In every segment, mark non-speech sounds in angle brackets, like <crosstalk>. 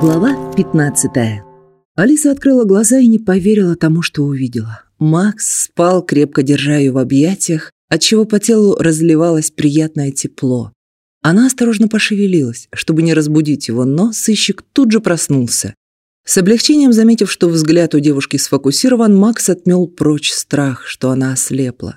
Глава 15 Алиса открыла глаза и не поверила тому, что увидела. Макс спал, крепко держа ее в объятиях, отчего по телу разливалось приятное тепло. Она осторожно пошевелилась, чтобы не разбудить его, но сыщик тут же проснулся. С облегчением заметив, что взгляд у девушки сфокусирован, Макс отмел прочь страх, что она ослепла.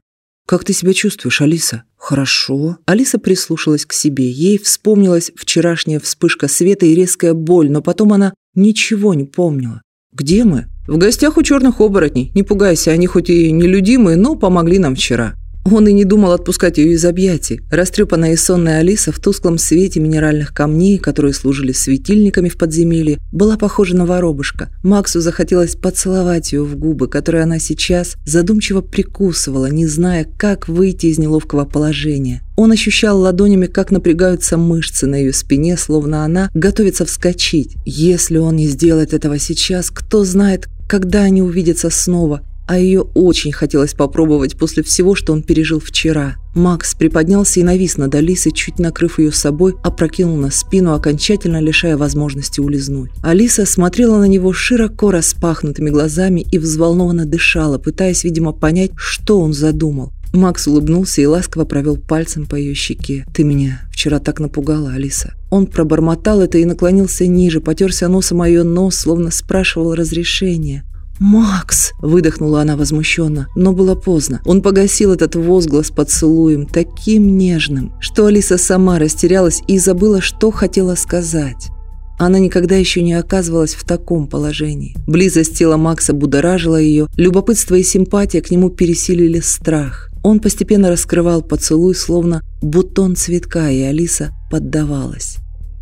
«Как ты себя чувствуешь, Алиса?» «Хорошо». Алиса прислушалась к себе. Ей вспомнилась вчерашняя вспышка света и резкая боль, но потом она ничего не помнила. «Где мы?» «В гостях у черных оборотней. Не пугайся, они хоть и нелюдимые, но помогли нам вчера». Он и не думал отпускать ее из объятий. Растрепанная и сонная Алиса в тусклом свете минеральных камней, которые служили светильниками в подземелье, была похожа на воробушка. Максу захотелось поцеловать ее в губы, которые она сейчас задумчиво прикусывала, не зная, как выйти из неловкого положения. Он ощущал ладонями, как напрягаются мышцы на ее спине, словно она готовится вскочить. Если он не сделает этого сейчас, кто знает, когда они увидятся снова а ее очень хотелось попробовать после всего, что он пережил вчера. Макс приподнялся и навис над Алисой, чуть накрыв ее собой, опрокинул на спину, окончательно лишая возможности улизнуть. Алиса смотрела на него широко распахнутыми глазами и взволнованно дышала, пытаясь, видимо, понять, что он задумал. Макс улыбнулся и ласково провел пальцем по ее щеке. «Ты меня вчера так напугала, Алиса». Он пробормотал это и наклонился ниже, потерся носом о ее нос, словно спрашивал разрешения. «Макс!» – выдохнула она возмущенно, но было поздно. Он погасил этот возглас поцелуем, таким нежным, что Алиса сама растерялась и забыла, что хотела сказать. Она никогда еще не оказывалась в таком положении. Близость тела Макса будоражила ее, любопытство и симпатия к нему пересилили страх. Он постепенно раскрывал поцелуй, словно бутон цветка, и Алиса поддавалась.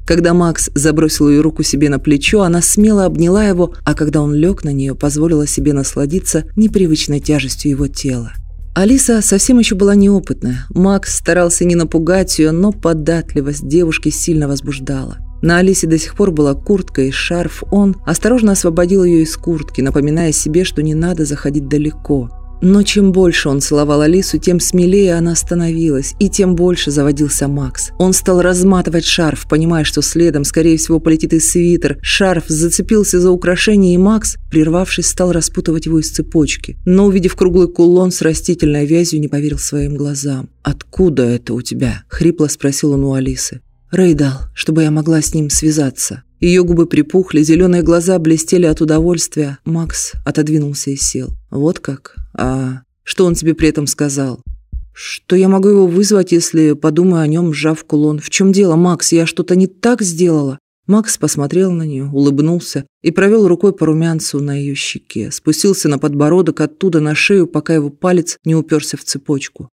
Когда Макс забросил ее руку себе на плечо, она смело обняла его, а когда он лег на нее, позволила себе насладиться непривычной тяжестью его тела. Алиса совсем еще была неопытная. Макс старался не напугать ее, но податливость девушки сильно возбуждала. На Алисе до сих пор была куртка и шарф. Он осторожно освободил ее из куртки, напоминая себе, что не надо заходить далеко. Но чем больше он целовал Алису, тем смелее она становилась, и тем больше заводился Макс. Он стал разматывать шарф, понимая, что следом, скорее всего, полетит и свитер. Шарф зацепился за украшение, и Макс, прервавшись, стал распутывать его из цепочки. Но, увидев круглый кулон с растительной вязью, не поверил своим глазам. «Откуда это у тебя?» – хрипло спросил он у Алисы. Рэй дал, чтобы я могла с ним связаться. Ее губы припухли, зеленые глаза блестели от удовольствия. Макс отодвинулся и сел. Вот как? А что он тебе при этом сказал? Что я могу его вызвать, если подумаю о нем, сжав кулон. В чем дело, Макс? Я что-то не так сделала? Макс посмотрел на нее, улыбнулся и провел рукой по румянцу на ее щеке. Спустился на подбородок, оттуда на шею, пока его палец не уперся в цепочку.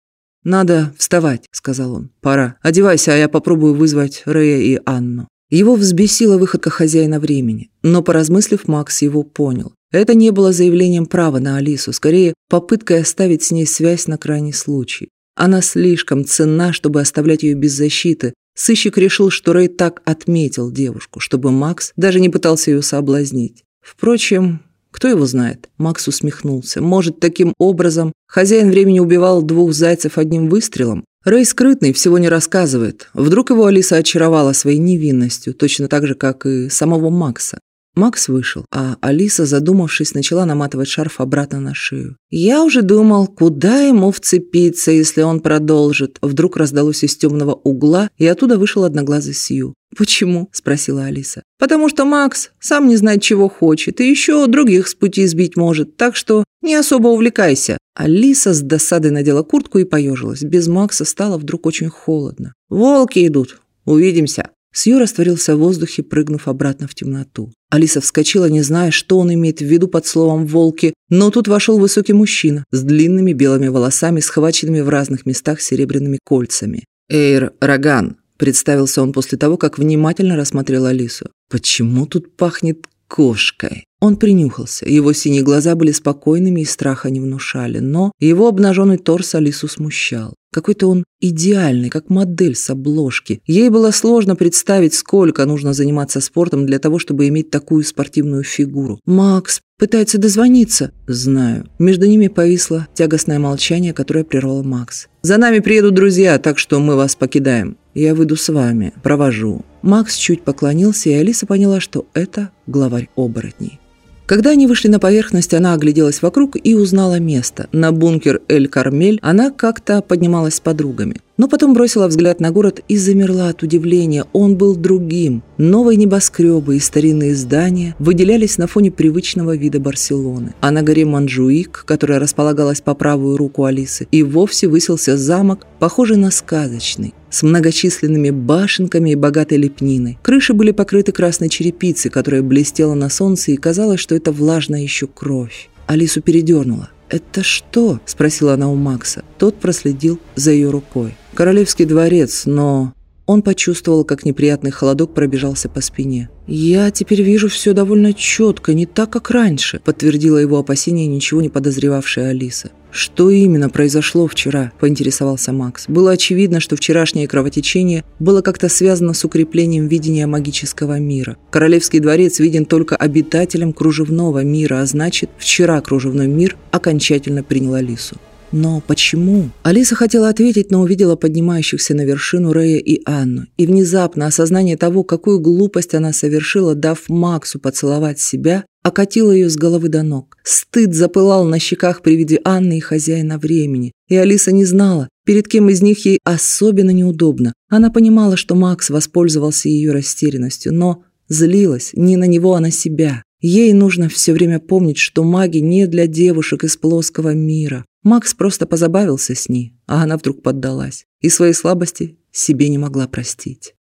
«Надо вставать», — сказал он. «Пора. Одевайся, а я попробую вызвать Рэя и Анну». Его взбесила выходка хозяина времени, но, поразмыслив, Макс его понял. Это не было заявлением права на Алису, скорее попыткой оставить с ней связь на крайний случай. Она слишком ценна, чтобы оставлять ее без защиты. Сыщик решил, что Рэй так отметил девушку, чтобы Макс даже не пытался ее соблазнить. Впрочем, кто его знает? Макс усмехнулся. Может, таким образом хозяин времени убивал двух зайцев одним выстрелом? Рэй скрытный, всего не рассказывает. Вдруг его Алиса очаровала своей невинностью, точно так же, как и самого Макса. Макс вышел, а Алиса, задумавшись, начала наматывать шарф обратно на шею. «Я уже думал, куда ему вцепиться, если он продолжит?» Вдруг раздалось из темного угла, и оттуда вышел одноглазый Сью. «Почему?» – спросила Алиса. «Потому что Макс сам не знает, чего хочет, и еще других с пути сбить может, так что не особо увлекайся». Алиса с досадой надела куртку и поежилась. Без Макса стало вдруг очень холодно. «Волки идут. Увидимся». Сью растворился в воздухе, прыгнув обратно в темноту. Алиса вскочила, не зная, что он имеет в виду под словом «волки», но тут вошел высокий мужчина с длинными белыми волосами, схваченными в разных местах серебряными кольцами. «Эйр Роган», – представился он после того, как внимательно рассмотрел Алису. «Почему тут пахнет кошкой?» Он принюхался. Его синие глаза были спокойными и страха не внушали, но его обнаженный торс Алису смущал. Какой-то он идеальный, как модель с обложки. Ей было сложно представить, сколько нужно заниматься спортом для того, чтобы иметь такую спортивную фигуру. «Макс, Пытается дозвониться. Знаю. Между ними повисло тягостное молчание, которое прервал Макс. За нами приедут друзья, так что мы вас покидаем. Я выйду с вами, провожу. Макс чуть поклонился, и Алиса поняла, что это главарь оборотней. Когда они вышли на поверхность, она огляделась вокруг и узнала место. На бункер Эль-Кармель она как-то поднималась с подругами. Но потом бросила взгляд на город и замерла от удивления. Он был другим. Новые небоскребы и старинные здания выделялись на фоне привычного вида Барселоны. А на горе Манжуик, которая располагалась по правую руку Алисы, и вовсе высился замок, похожий на сказочный, с многочисленными башенками и богатой лепниной. Крыши были покрыты красной черепицей, которая блестела на солнце, и казалось, что это влажная еще кровь. Алису передернула. «Это что?» – спросила она у Макса. Тот проследил за ее рукой. «Королевский дворец, но...» Он почувствовал, как неприятный холодок пробежался по спине. «Я теперь вижу все довольно четко, не так, как раньше», подтвердила его опасения ничего не подозревавшая Алиса. «Что именно произошло вчера?» – поинтересовался Макс. Было очевидно, что вчерашнее кровотечение было как-то связано с укреплением видения магического мира. Королевский дворец виден только обитателям кружевного мира, а значит, вчера кружевной мир окончательно принял Алису. Но почему? Алиса хотела ответить, но увидела поднимающихся на вершину Рэя и Анну. И внезапно осознание того, какую глупость она совершила, дав Максу поцеловать себя, окатило ее с головы до ног. Стыд запылал на щеках при виде Анны и хозяина времени. И Алиса не знала, перед кем из них ей особенно неудобно. Она понимала, что Макс воспользовался ее растерянностью, но злилась не на него, а на себя. Ей нужно все время помнить, что маги не для девушек из плоского мира. Макс просто позабавился с ней, а она вдруг поддалась. И свои слабости себе не могла простить.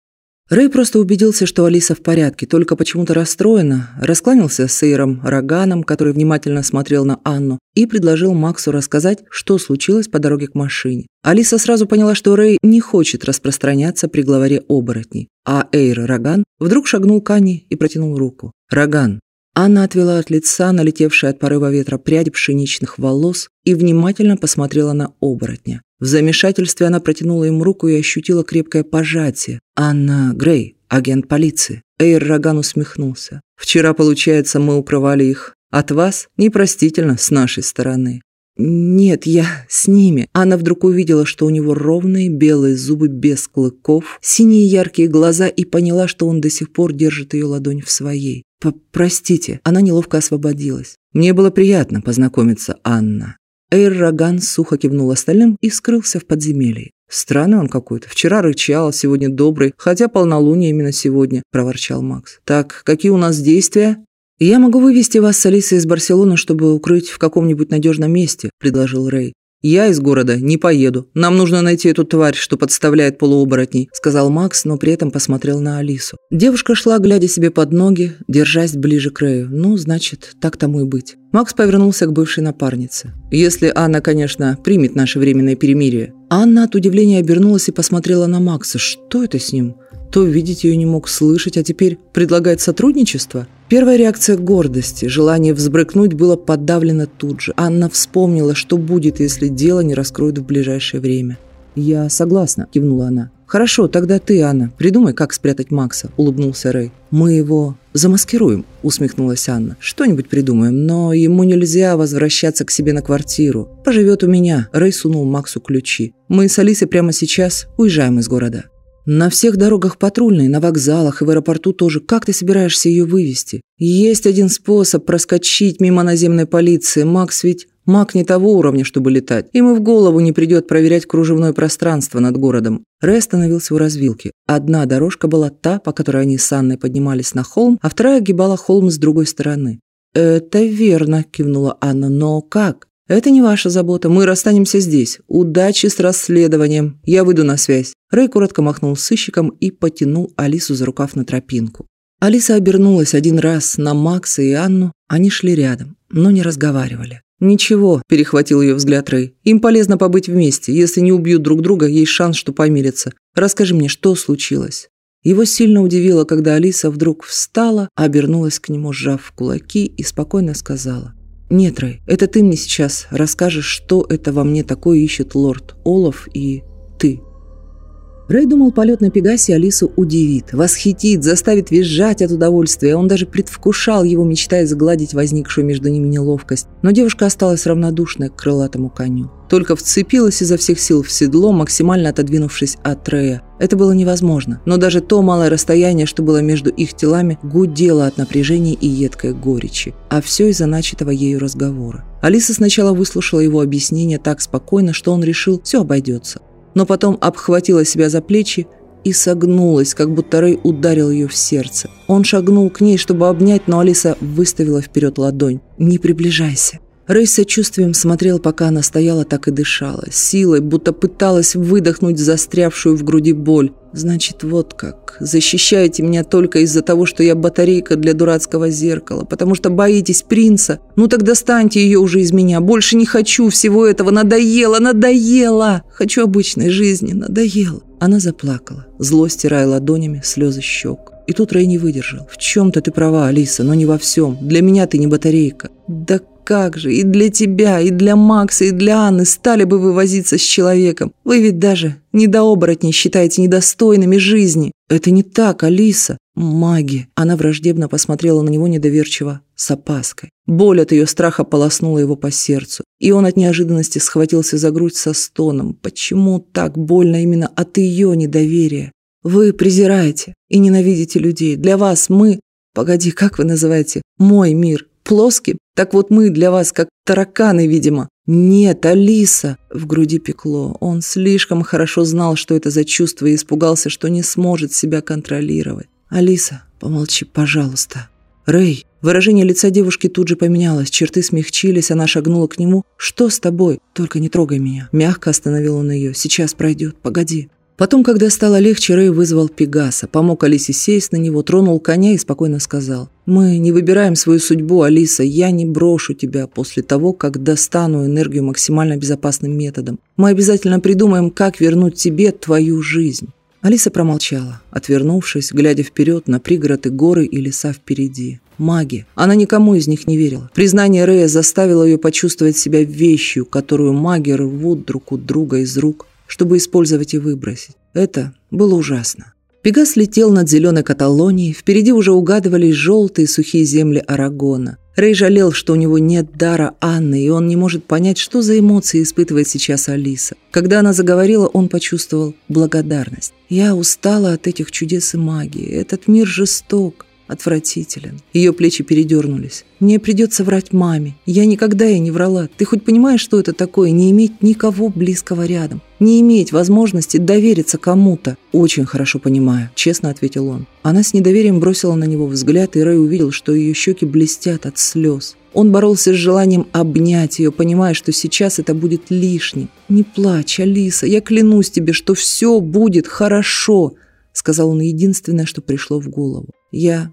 Рэй просто убедился, что Алиса в порядке, только почему-то расстроена, раскланялся с Эйром Роганом, который внимательно смотрел на Анну, и предложил Максу рассказать, что случилось по дороге к машине. Алиса сразу поняла, что Рэй не хочет распространяться при главаре оборотней, а Эйр Роган вдруг шагнул к Анне и протянул руку. «Роган, Анна отвела от лица налетевшие от порыва ветра пряди пшеничных волос и внимательно посмотрела на оборотня. В замешательстве она протянула ему руку и ощутила крепкое пожатие. «Анна Грей, агент полиции». Эйр Роган усмехнулся. «Вчера, получается, мы укрывали их. От вас непростительно с нашей стороны. «Нет, я с ними». Анна вдруг увидела, что у него ровные белые зубы без клыков, синие яркие глаза и поняла, что он до сих пор держит ее ладонь в своей. «Простите». Она неловко освободилась. «Мне было приятно познакомиться, Анна». Эйр Роган сухо кивнул остальным и скрылся в подземелье. «Странный он какой-то. Вчера рычал, сегодня добрый, хотя полнолуние именно сегодня», – проворчал Макс. «Так, какие у нас действия?» «Я могу вывести вас с Алисой из Барселоны, чтобы укрыть в каком-нибудь надежном месте», – предложил Рэй. «Я из города не поеду. Нам нужно найти эту тварь, что подставляет полуоборотней», – сказал Макс, но при этом посмотрел на Алису. Девушка шла, глядя себе под ноги, держась ближе к Рэю. «Ну, значит, так тому и быть». Макс повернулся к бывшей напарнице. «Если Анна, конечно, примет наше временное перемирие». Анна от удивления обернулась и посмотрела на Макса. «Что это с ним?» То видеть ее не мог слышать, а теперь предлагает сотрудничество? Первая реакция гордости, желание взбрыкнуть было подавлено тут же. Анна вспомнила, что будет, если дело не раскроют в ближайшее время. «Я согласна», – кивнула она. «Хорошо, тогда ты, Анна, придумай, как спрятать Макса», – улыбнулся Рэй. «Мы его замаскируем», – усмехнулась Анна. «Что-нибудь придумаем, но ему нельзя возвращаться к себе на квартиру. Поживет у меня». Рэй сунул Максу ключи. «Мы с Алисой прямо сейчас уезжаем из города». На всех дорогах патрульной, на вокзалах и в аэропорту тоже. Как ты собираешься ее вывести? Есть один способ проскочить мимо наземной полиции. Макс ведь Маг не того уровня, чтобы летать. Ему в голову не придет проверять кружевное пространство над городом. Рэй остановился у развилки. Одна дорожка была та, по которой они с Анной поднимались на холм, а вторая огибала холм с другой стороны. «Это верно», – кивнула Анна. «Но как?» «Это не ваша забота. Мы расстанемся здесь. Удачи с расследованием. Я выйду на связь». Рэй коротко махнул сыщиком и потянул Алису за рукав на тропинку. Алиса обернулась один раз на Макса и Анну. Они шли рядом, но не разговаривали. «Ничего», – перехватил ее взгляд Рэй. «Им полезно побыть вместе. Если не убьют друг друга, есть шанс, что помирятся. Расскажи мне, что случилось?» Его сильно удивило, когда Алиса вдруг встала, обернулась к нему, сжав кулаки, и спокойно сказала – «Нет, Рэй, это ты мне сейчас расскажешь, что это во мне такое ищет лорд Олаф и ты». Рэй думал, полет на Пегасе Алису удивит, восхитит, заставит визжать от удовольствия. Он даже предвкушал его, мечтая загладить возникшую между ними неловкость. Но девушка осталась равнодушной к крылатому коню. Только вцепилась изо всех сил в седло, максимально отодвинувшись от Рэя. Это было невозможно, но даже то малое расстояние, что было между их телами, гудело от напряжения и едкой горечи. А все из-за начатого ею разговора. Алиса сначала выслушала его объяснение так спокойно, что он решил, все обойдется но потом обхватила себя за плечи и согнулась, как будто Рэй ударил ее в сердце. Он шагнул к ней, чтобы обнять, но Алиса выставила вперед ладонь. «Не приближайся». Рэй с сочувствием смотрел, пока она стояла, так и дышала. Силой, будто пыталась выдохнуть застрявшую в груди боль. Значит, вот как. Защищаете меня только из-за того, что я батарейка для дурацкого зеркала, потому что боитесь принца. Ну тогда станьте ее уже из меня. Больше не хочу всего этого. Надоело, надоело. Хочу обычной жизни. Надоело. Она заплакала, зло стирая ладонями слезы щек. И тут Рэй не выдержал. «В чем-то ты права, Алиса, но не во всем. Для меня ты не батарейка». «Да как же, и для тебя, и для Макса, и для Анны стали бы вы возиться с человеком. Вы ведь даже не до оборотней считаете недостойными жизни. Это не так, Алиса. Маги. Она враждебно посмотрела на него недоверчиво, с опаской. Боль от ее страха полоснула его по сердцу. И он от неожиданности схватился за грудь со стоном. Почему так больно именно от ее недоверия? Вы презираете и ненавидите людей. Для вас мы... Погоди, как вы называете? Мой мир плоским? Так вот мы для вас как тараканы, видимо. Нет, Алиса!» В груди пекло. Он слишком хорошо знал, что это за чувство, и испугался, что не сможет себя контролировать. «Алиса, помолчи, пожалуйста». «Рэй!» Выражение лица девушки тут же поменялось, черты смягчились, она шагнула к нему. «Что с тобой? Только не трогай меня». Мягко остановил он ее. «Сейчас пройдет. Погоди». Потом, когда стало легче, Рэй вызвал Пегаса, помог Алисе сесть на него, тронул коня и спокойно сказал. «Мы не выбираем свою судьбу, Алиса. Я не брошу тебя после того, как достану энергию максимально безопасным методом. Мы обязательно придумаем, как вернуть тебе твою жизнь». Алиса промолчала, отвернувшись, глядя вперед на пригороды, горы и леса впереди. Маги. Она никому из них не верила. Признание Рэя заставило ее почувствовать себя вещью, которую маги рвут друг у друга из рук, чтобы использовать и выбросить. Это было ужасно. Пегас летел над зеленой Каталонией, впереди уже угадывались желтые сухие земли Арагона. Рэй жалел, что у него нет дара Анны, и он не может понять, что за эмоции испытывает сейчас Алиса. Когда она заговорила, он почувствовал благодарность. «Я устала от этих чудес и магии. Этот мир жесток отвратителен. Ее плечи передернулись. Мне придется врать маме. Я никогда ей не врала. Ты хоть понимаешь, что это такое? Не иметь никого близкого рядом. Не иметь возможности довериться кому-то. Очень хорошо понимаю, честно ответил он. Она с недоверием бросила на него взгляд, и Рэй увидел, что ее щеки блестят от слез. Он боролся с желанием обнять ее, понимая, что сейчас это будет лишним. «Не плачь, Алиса, я клянусь тебе, что все будет хорошо», сказал он единственное, что пришло в голову. «Я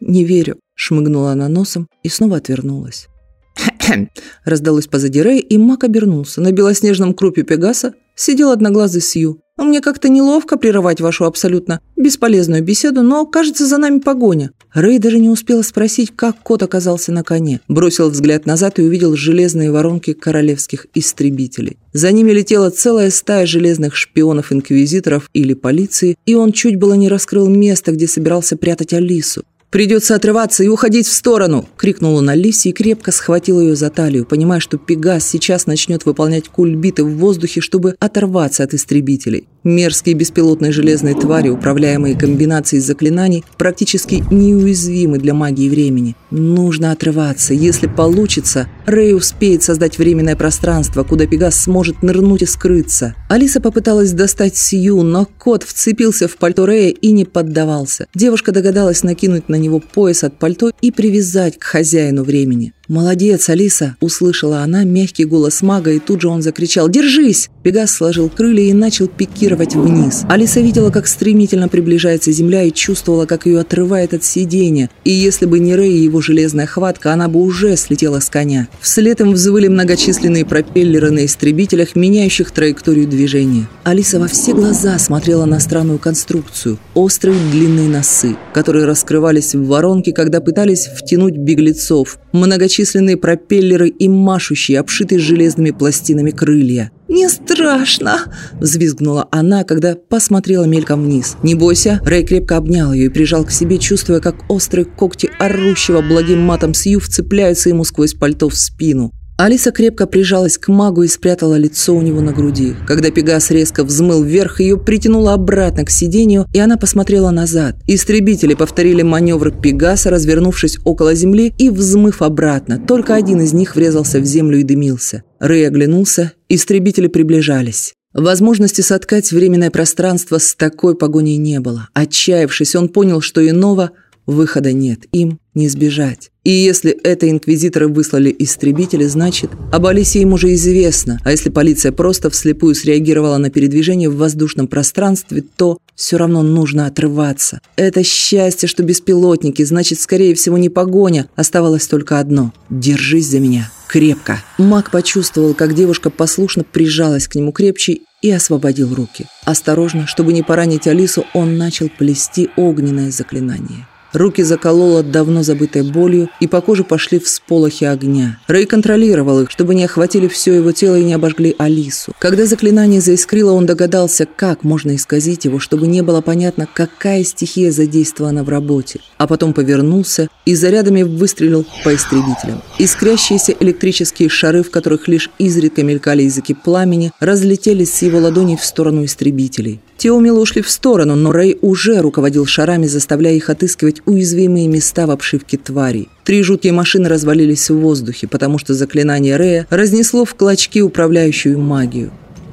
не верю», — шмыгнула она носом и снова отвернулась. <coughs> раздалось позади Рэя, и Мак обернулся. На белоснежном крупе Пегаса сидел одноглазый Сью. «А «Мне как-то неловко прерывать вашу абсолютно бесполезную беседу, но, кажется, за нами погоня». Рэй даже не успел спросить, как кот оказался на коне. Бросил взгляд назад и увидел железные воронки королевских истребителей. За ними летела целая стая железных шпионов-инквизиторов или полиции, и он чуть было не раскрыл место, где собирался прятать Алису. «Придется отрываться и уходить в сторону!» – крикнул он Алисе и крепко схватил ее за талию, понимая, что Пегас сейчас начнет выполнять кульбиты в воздухе, чтобы оторваться от истребителей. Мерзкие беспилотные железные твари, управляемые комбинацией заклинаний, практически неуязвимы для магии времени. Нужно отрываться. Если получится, Рэй успеет создать временное пространство, куда Пегас сможет нырнуть и скрыться. Алиса попыталась достать Сью, но кот вцепился в пальто Рэя и не поддавался. Девушка догадалась накинуть на него пояс от пальто и привязать к хозяину времени. «Молодец, Алиса!» – услышала она мягкий голос мага, и тут же он закричал «Держись!». Пегас сложил крылья и начал пикировать вниз. Алиса видела, как стремительно приближается земля и чувствовала, как ее отрывает от сидения. И если бы не Рэй и его железная хватка, она бы уже слетела с коня. Вслед им взвыли многочисленные пропеллеры на истребителях, меняющих траекторию движения. Алиса во все глаза смотрела на странную конструкцию. Острые длинные носы, которые раскрывались в воронке, когда пытались втянуть беглецов. Многочисленные многочисленные пропеллеры и машущие, обшитые железными пластинами крылья. «Не страшно!» – взвизгнула она, когда посмотрела мельком вниз. «Не бойся!» – Рэй крепко обнял ее и прижал к себе, чувствуя, как острые когти орущего благим матом Сью вцепляются ему сквозь пальто в спину. Алиса крепко прижалась к магу и спрятала лицо у него на груди. Когда Пегас резко взмыл вверх, ее притянуло обратно к сиденью, и она посмотрела назад. Истребители повторили маневр Пегаса, развернувшись около земли и взмыв обратно. Только один из них врезался в землю и дымился. Рэй оглянулся, истребители приближались. Возможности соткать временное пространство с такой погоней не было. Отчаявшись, он понял, что иного выхода нет, им не сбежать. И если это инквизиторы выслали истребители, значит, об Алисе им уже известно. А если полиция просто вслепую среагировала на передвижение в воздушном пространстве, то все равно нужно отрываться. Это счастье, что беспилотники, значит, скорее всего, не погоня. Оставалось только одно – держись за меня. Крепко. Маг почувствовал, как девушка послушно прижалась к нему крепче и освободил руки. Осторожно, чтобы не поранить Алису, он начал плести огненное заклинание. Руки закололо давно забытой болью, и по коже пошли всполохи огня. Рэй контролировал их, чтобы не охватили все его тело и не обожгли Алису. Когда заклинание заискрило, он догадался, как можно исказить его, чтобы не было понятно, какая стихия задействована в работе. А потом повернулся и зарядами выстрелил по истребителям. Искрящиеся электрические шары, в которых лишь изредка мелькали языки пламени, разлетелись с его ладоней в сторону истребителей. Те ушли в сторону, но Рэй уже руководил шарами, заставляя их отыскивать уязвимые места в обшивке тварей. Три жуткие машины развалились в воздухе, потому что заклинание Рэя разнесло в клочки управляющую магию.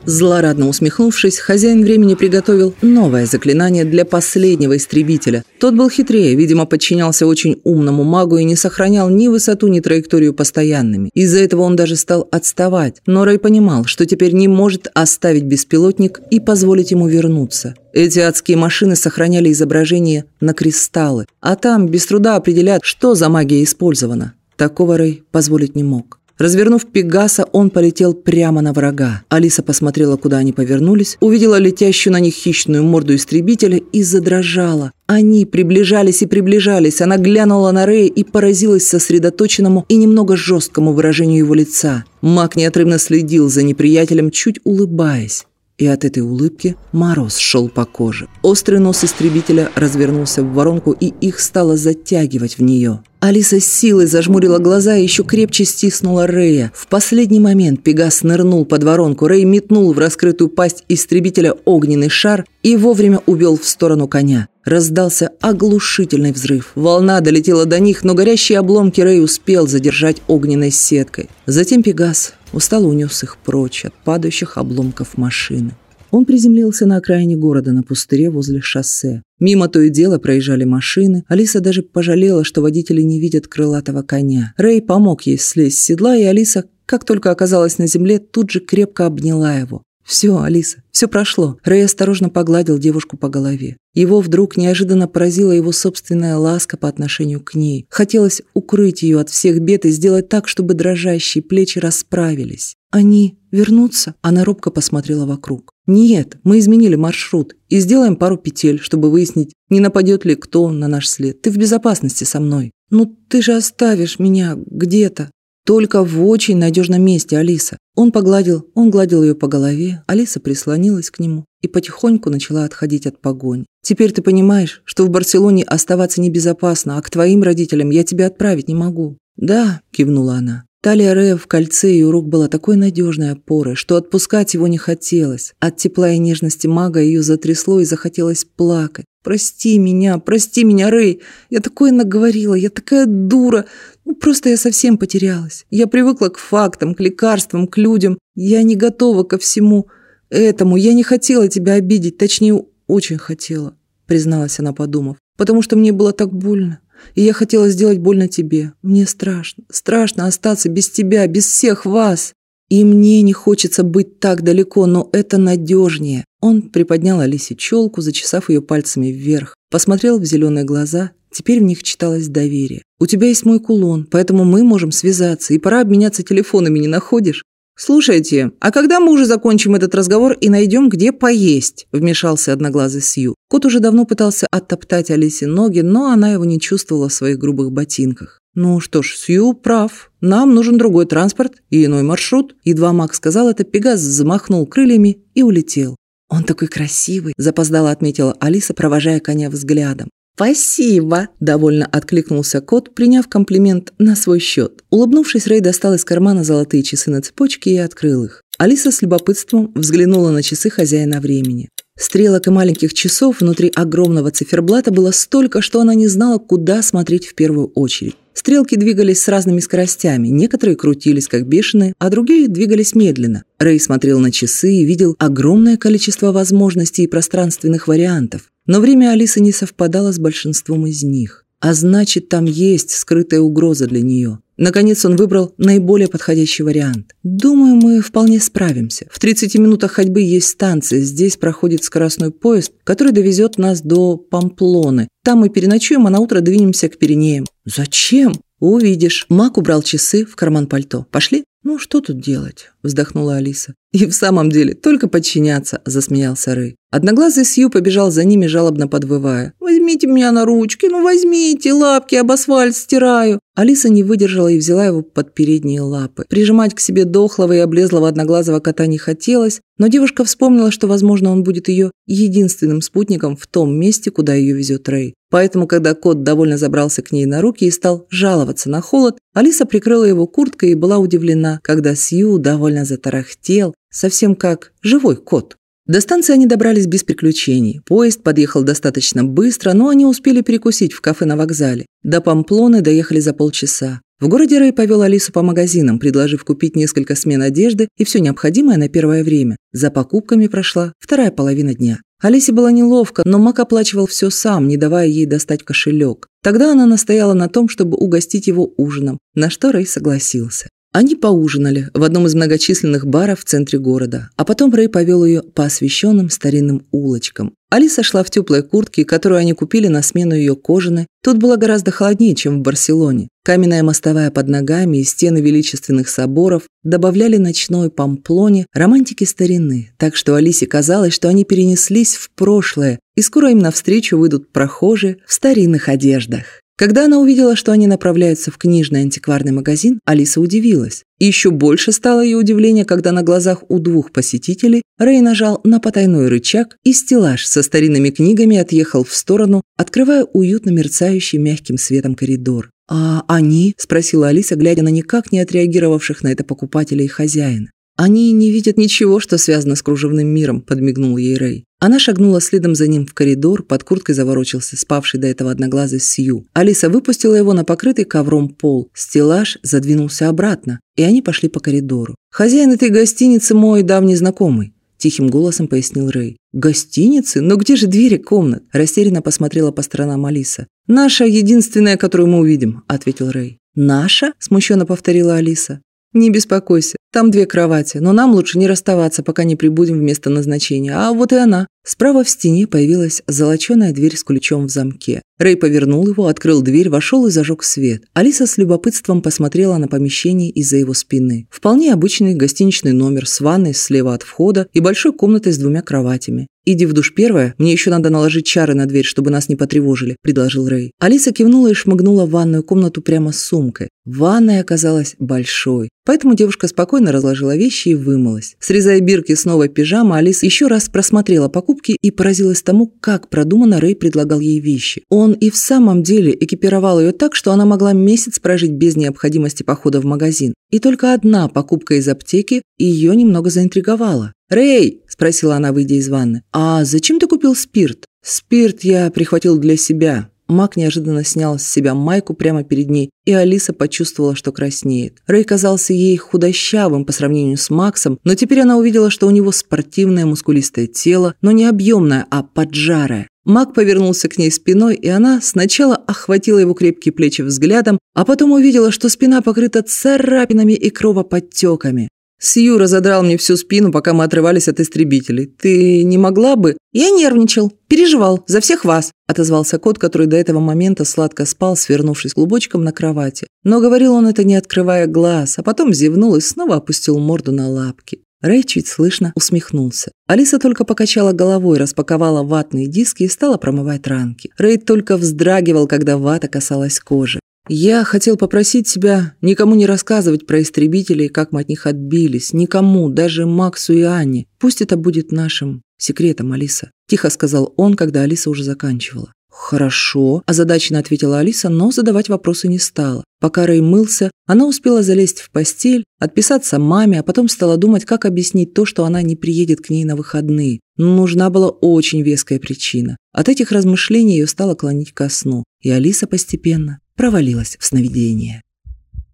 Злорадно усмехнувшись, хозяин времени приготовил новое заклинание для последнего истребителя. Тот был хитрее, видимо, подчинялся очень умному магу и не сохранял ни высоту, ни траекторию постоянными. Из-за этого он даже стал отставать. Но Рэй понимал, что теперь не может оставить беспилотник и позволить ему вернуться. Эти адские машины сохраняли изображение на кристаллы, а там без труда определят, что за магия использована. Такого Рэй позволить не мог. Развернув Пегаса, он полетел прямо на врага. Алиса посмотрела, куда они повернулись, увидела летящую на них хищную морду истребителя и задрожала. Они приближались и приближались. Она глянула на Рэя и поразилась сосредоточенному и немного жесткому выражению его лица. Маг неотрывно следил за неприятелем, чуть улыбаясь и от этой улыбки мороз шел по коже. Острый нос истребителя развернулся в воронку, и их стало затягивать в нее. Алиса с силой зажмурила глаза и еще крепче стиснула Рэя. В последний момент Пегас нырнул под воронку. Рэй метнул в раскрытую пасть истребителя огненный шар и вовремя увел в сторону коня. Раздался оглушительный взрыв. Волна долетела до них, но горящие обломки Рэй успел задержать огненной сеткой. Затем Пегас устало унес их прочь от падающих обломков машины. Он приземлился на окраине города на пустыре возле шоссе. Мимо то и дело проезжали машины. Алиса даже пожалела, что водители не видят крылатого коня. Рэй помог ей слезть с седла, и Алиса, как только оказалась на земле, тут же крепко обняла его. «Все, Алиса, все прошло». Рэй осторожно погладил девушку по голове. Его вдруг неожиданно поразила его собственная ласка по отношению к ней. Хотелось укрыть ее от всех бед и сделать так, чтобы дрожащие плечи расправились. «Они вернутся?» Она робко посмотрела вокруг. «Нет, мы изменили маршрут и сделаем пару петель, чтобы выяснить, не нападет ли кто на наш след. Ты в безопасности со мной». «Ну ты же оставишь меня где-то». Только в очень надежном месте, Алиса. Он погладил, он гладил ее по голове, Алиса прислонилась к нему и потихоньку начала отходить от погони. Теперь ты понимаешь, что в Барселоне оставаться небезопасно, а к твоим родителям я тебя отправить не могу. Да, кивнула она. Талия Рея в кольце и рук была такой надежной опорой, что отпускать его не хотелось. От тепла и нежности мага ее затрясло и захотелось плакать. «Прости меня, прости меня, Рэй! Я такое наговорила, я такая дура! Ну, просто я совсем потерялась. Я привыкла к фактам, к лекарствам, к людям. Я не готова ко всему этому. Я не хотела тебя обидеть, точнее, очень хотела», призналась она, подумав. «Потому что мне было так больно. И я хотела сделать больно тебе. Мне страшно. Страшно остаться без тебя, без всех вас. И мне не хочется быть так далеко, но это надежнее. Он приподнял Алисе челку, зачесав ее пальцами вверх. Посмотрел в зеленые глаза. Теперь в них читалось доверие. «У тебя есть мой кулон, поэтому мы можем связаться, и пора обменяться телефонами, не находишь?» «Слушайте, а когда мы уже закончим этот разговор и найдем, где поесть?» – вмешался одноглазый Сью. Кот уже давно пытался оттоптать Алисе ноги, но она его не чувствовала в своих грубых ботинках. Ну что ж, Сью прав. Нам нужен другой транспорт и иной маршрут. Едва Макс сказал это, Пегас замахнул крыльями и улетел. «Он такой красивый», – запоздала отметила Алиса, провожая коня взглядом. «Спасибо!» – довольно откликнулся кот, приняв комплимент на свой счет. Улыбнувшись, Рэй достал из кармана золотые часы на цепочке и открыл их. Алиса с любопытством взглянула на часы хозяина времени. Стрелок и маленьких часов внутри огромного циферблата было столько, что она не знала, куда смотреть в первую очередь. Стрелки двигались с разными скоростями, некоторые крутились как бешеные, а другие двигались медленно. Рэй смотрел на часы и видел огромное количество возможностей и пространственных вариантов. Но время Алисы не совпадало с большинством из них. А значит, там есть скрытая угроза для нее. Наконец он выбрал наиболее подходящий вариант. «Думаю, мы вполне справимся. В 30 минутах ходьбы есть станция. Здесь проходит скоростной поезд, который довезет нас до Памплоны. Там мы переночуем, а на утро двинемся к Пиренеям». «Зачем?» «Увидишь». Мак убрал часы в карман пальто. «Пошли?» «Ну, что тут делать?» – вздохнула Алиса. «И в самом деле, только подчиняться», – засмеялся Рэй. Одноглазый Сью побежал за ними, жалобно подвывая. «Возьмите меня на ручки, ну возьмите, лапки об асфальт стираю». Алиса не выдержала и взяла его под передние лапы. Прижимать к себе дохлого и облезлого одноглазого кота не хотелось, но девушка вспомнила, что, возможно, он будет ее единственным спутником в том месте, куда ее везет Рэй. Поэтому, когда кот довольно забрался к ней на руки и стал жаловаться на холод, Алиса прикрыла его курткой и была удивлена, когда Сью довольно затарахтел, совсем как живой кот. До станции они добрались без приключений. Поезд подъехал достаточно быстро, но они успели перекусить в кафе на вокзале. До Памплоны доехали за полчаса. В городе Рэй повел Алису по магазинам, предложив купить несколько смен одежды и все необходимое на первое время. За покупками прошла вторая половина дня. Алисе было неловко, но Мак оплачивал все сам, не давая ей достать кошелек. Тогда она настояла на том, чтобы угостить его ужином, на что Рэй согласился. Они поужинали в одном из многочисленных баров в центре города, а потом Рэй повел ее по освещенным старинным улочкам. Алиса шла в теплой куртке, которую они купили на смену ее кожаной. Тут было гораздо холоднее, чем в Барселоне. Каменная мостовая под ногами и стены величественных соборов добавляли ночной Памплоне романтики старины, так что Алисе казалось, что они перенеслись в прошлое, и скоро им навстречу выйдут прохожие в старинных одеждах. Когда она увидела, что они направляются в книжный антикварный магазин, Алиса удивилась. И еще больше стало ее удивление, когда на глазах у двух посетителей Рэй нажал на потайной рычаг, и стеллаж со старинными книгами отъехал в сторону, открывая уютно мерцающий мягким светом коридор. «А они?» – спросила Алиса, глядя на никак не отреагировавших на это покупателя и хозяина. «Они не видят ничего, что связано с кружевным миром», – подмигнул ей Рэй. Она шагнула следом за ним в коридор, под курткой заворочился спавший до этого одноглазый Сью. Алиса выпустила его на покрытый ковром пол. Стеллаж задвинулся обратно, и они пошли по коридору. «Хозяин этой гостиницы мой давний знакомый», – тихим голосом пояснил Рэй. «Гостиницы? Но где же двери комнат?» – растерянно посмотрела по сторонам Алиса. «Наша единственная, которую мы увидим», – ответил Рэй. «Наша?» – смущенно повторила Алиса. «Не беспокойся, там две кровати, но нам лучше не расставаться, пока не прибудем в место назначения. А вот и она». Справа в стене появилась золоченая дверь с ключом в замке. Рэй повернул его, открыл дверь, вошел и зажег свет. Алиса с любопытством посмотрела на помещение из-за его спины. Вполне обычный гостиничный номер с ванной слева от входа и большой комнатой с двумя кроватями. «Иди в душ первая, мне еще надо наложить чары на дверь, чтобы нас не потревожили», – предложил Рэй. Алиса кивнула и шмыгнула в ванную комнату прямо с сумкой. Ванная оказалась большой, поэтому девушка спокойно разложила вещи и вымылась. Срезая бирки с новой пижамы, Алиса еще раз просмотрела покупки и поразилась тому, как продуманно Рэй предлагал ей вещи. Он и в самом деле экипировал ее так, что она могла месяц прожить без необходимости похода в магазин. И только одна покупка из аптеки ее немного заинтриговала. «Рэй!» – спросила она, выйдя из ванны. «А зачем ты купил спирт?» «Спирт я прихватил для себя». Мак неожиданно снял с себя майку прямо перед ней, и Алиса почувствовала, что краснеет. Рэй казался ей худощавым по сравнению с Максом, но теперь она увидела, что у него спортивное мускулистое тело, но не объемное, а поджарое. Мак повернулся к ней спиной, и она сначала охватила его крепкие плечи взглядом, а потом увидела, что спина покрыта царапинами и кровоподтеками. Сью разодрал мне всю спину, пока мы отрывались от истребителей. Ты не могла бы...» «Я нервничал, переживал за всех вас», отозвался кот, который до этого момента сладко спал, свернувшись клубочком на кровати. Но говорил он это не открывая глаз, а потом зевнул и снова опустил морду на лапки. Рэй чуть слышно усмехнулся. Алиса только покачала головой, распаковала ватные диски и стала промывать ранки. Рэй только вздрагивал, когда вата касалась кожи. Я хотел попросить тебя никому не рассказывать про истребителей, как мы от них отбились. Никому, даже Максу и Анне. Пусть это будет нашим секретом, Алиса. Тихо сказал он, когда Алиса уже заканчивала. «Хорошо», – озадаченно ответила Алиса, но задавать вопросы не стала. Пока Рэй мылся, она успела залезть в постель, отписаться маме, а потом стала думать, как объяснить то, что она не приедет к ней на выходные. Нужна была очень веская причина. От этих размышлений ее стало клонить ко сну, и Алиса постепенно провалилась в сновидение.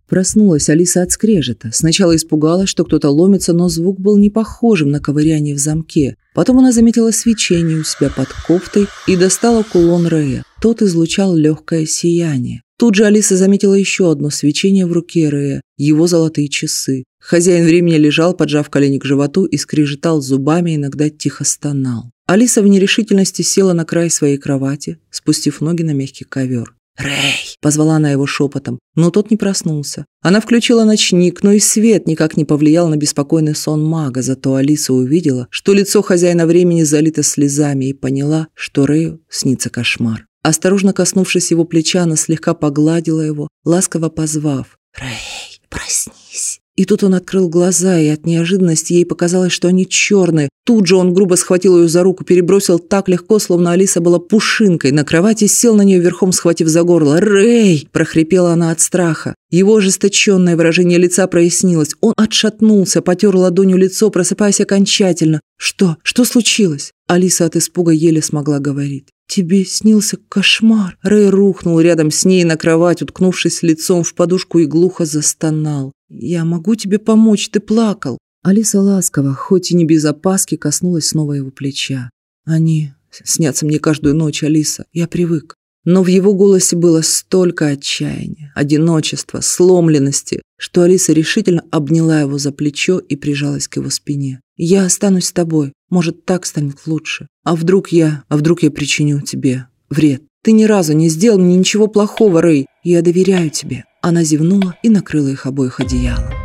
Проснулась Алиса от скрежета. Сначала испугалась, что кто-то ломится, но звук был не похожим на ковыряние в замке. Потом она заметила свечение у себя под кофтой и достала кулон Рея. Тот излучал легкое сияние. Тут же Алиса заметила еще одно свечение в руке Рея, его золотые часы. Хозяин времени лежал, поджав колени к животу и скрежетал зубами, иногда тихо стонал. Алиса в нерешительности села на край своей кровати, спустив ноги на мягкий ковер. «Рэй!» – позвала она его шепотом, но тот не проснулся. Она включила ночник, но и свет никак не повлиял на беспокойный сон мага, зато Алиса увидела, что лицо хозяина времени залито слезами и поняла, что Рэю снится кошмар. Осторожно коснувшись его плеча, она слегка погладила его, ласково позвав «Рэй, проснись!» И тут он открыл глаза, и от неожиданности ей показалось, что они черные. Тут же он грубо схватил ее за руку, перебросил так легко, словно Алиса была пушинкой. На кровати сел на нее верхом, схватив за горло. «Рэй!» – прохрипела она от страха. Его ожесточенное выражение лица прояснилось. Он отшатнулся, потер ладонью лицо, просыпаясь окончательно. «Что? Что случилось?» Алиса от испуга еле смогла говорить. «Тебе снился кошмар!» Рэй рухнул рядом с ней на кровать, уткнувшись лицом в подушку и глухо застонал. «Я могу тебе помочь, ты плакал!» Алиса ласково, хоть и не без опаски, коснулась снова его плеча. «Они снятся мне каждую ночь, Алиса. Я привык». Но в его голосе было столько отчаяния, одиночества, сломленности, что Алиса решительно обняла его за плечо и прижалась к его спине. «Я останусь с тобой. Может, так станет лучше. А вдруг я... А вдруг я причиню тебе вред? Ты ни разу не сделал мне ничего плохого, Рэй. Я доверяю тебе». Она зевнула и накрыла их обоих одеялом.